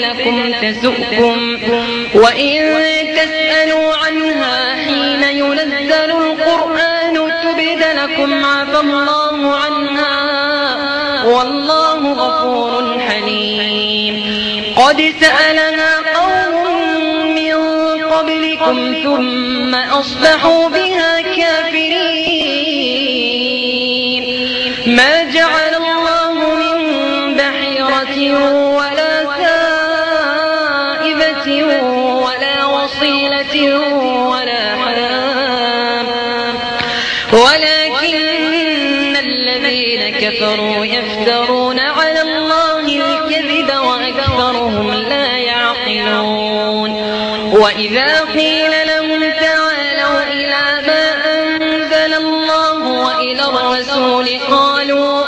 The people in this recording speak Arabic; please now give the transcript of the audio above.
لكم تسؤكم. وإن تسألوا عنها حين ينزل القرآن تبد لكم عفى الله عنها. والله غفور حليم. قد سألنا قوم من قبلكم ثم أصبحوا بها كافرين. ما جعل الله من بحيرة ولا ولا وصيلة ولا حام. ولكن الذين كفروا يفترون على الله الكذب وأكثرهم لا يعقلون. وإذا قيل لهم تعالوا إلى ما أنزل الله وإلى الرسول قالوا